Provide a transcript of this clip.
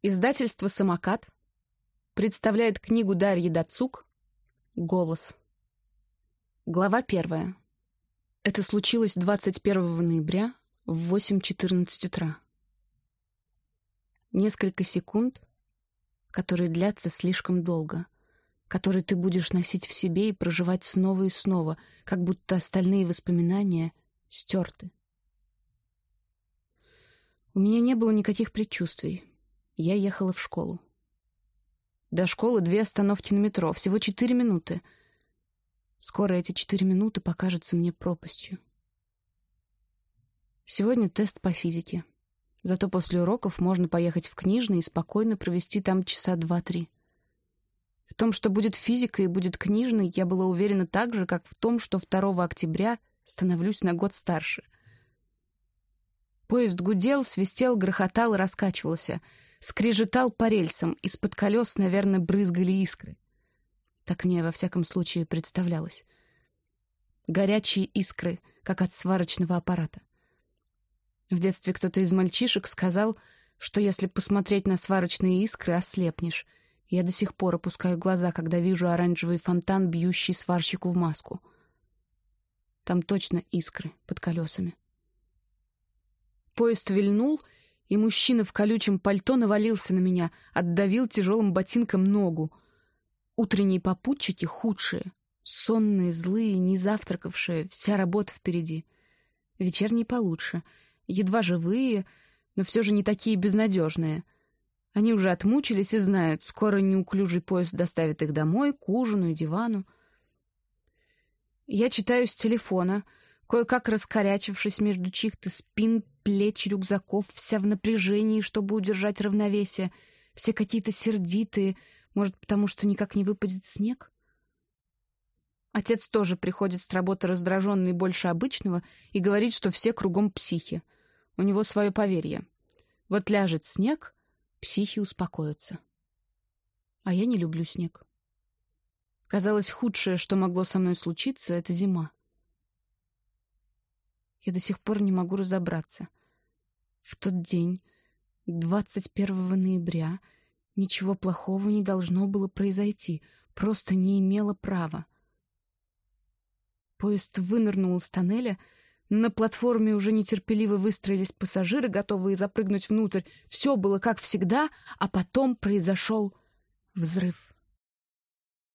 Издательство «Самокат» представляет книгу Дарьи Дацук «Голос». Глава первая. Это случилось 21 ноября в 8.14 утра. Несколько секунд, которые длятся слишком долго, которые ты будешь носить в себе и проживать снова и снова, как будто остальные воспоминания стерты. У меня не было никаких предчувствий. Я ехала в школу. До школы две остановки на метро, всего четыре минуты. Скоро эти четыре минуты покажутся мне пропастью. Сегодня тест по физике. Зато после уроков можно поехать в книжный и спокойно провести там часа два-три. В том, что будет физика и будет книжный, я была уверена так же, как в том, что 2 октября становлюсь на год старше. Поезд гудел, свистел, грохотал и раскачивался — скрежетал по рельсам, из-под колес, наверное, брызгали искры. Так мне, во всяком случае, представлялось. Горячие искры, как от сварочного аппарата. В детстве кто-то из мальчишек сказал, что если посмотреть на сварочные искры, ослепнешь. Я до сих пор опускаю глаза, когда вижу оранжевый фонтан, бьющий сварщику в маску. Там точно искры под колесами. Поезд вильнул — и мужчина в колючем пальто навалился на меня, отдавил тяжелым ботинком ногу. Утренние попутчики худшие, сонные, злые, не завтракавшие, вся работа впереди. Вечерние получше, едва живые, но все же не такие безнадежные. Они уже отмучились и знают, скоро неуклюжий поезд доставит их домой, к ужину и дивану. Я читаю с телефона — Кое-как раскорячившись между чьих-то спин, плеч, рюкзаков, вся в напряжении, чтобы удержать равновесие, все какие-то сердитые, может, потому что никак не выпадет снег? Отец тоже приходит с работы раздраженный больше обычного и говорит, что все кругом психи. У него свое поверье. Вот ляжет снег, психи успокоятся. А я не люблю снег. Казалось, худшее, что могло со мной случиться, — это зима. Я до сих пор не могу разобраться. В тот день, 21 ноября, ничего плохого не должно было произойти, просто не имело права. Поезд вынырнул из тоннеля, на платформе уже нетерпеливо выстроились пассажиры, готовые запрыгнуть внутрь. Все было как всегда, а потом произошел взрыв.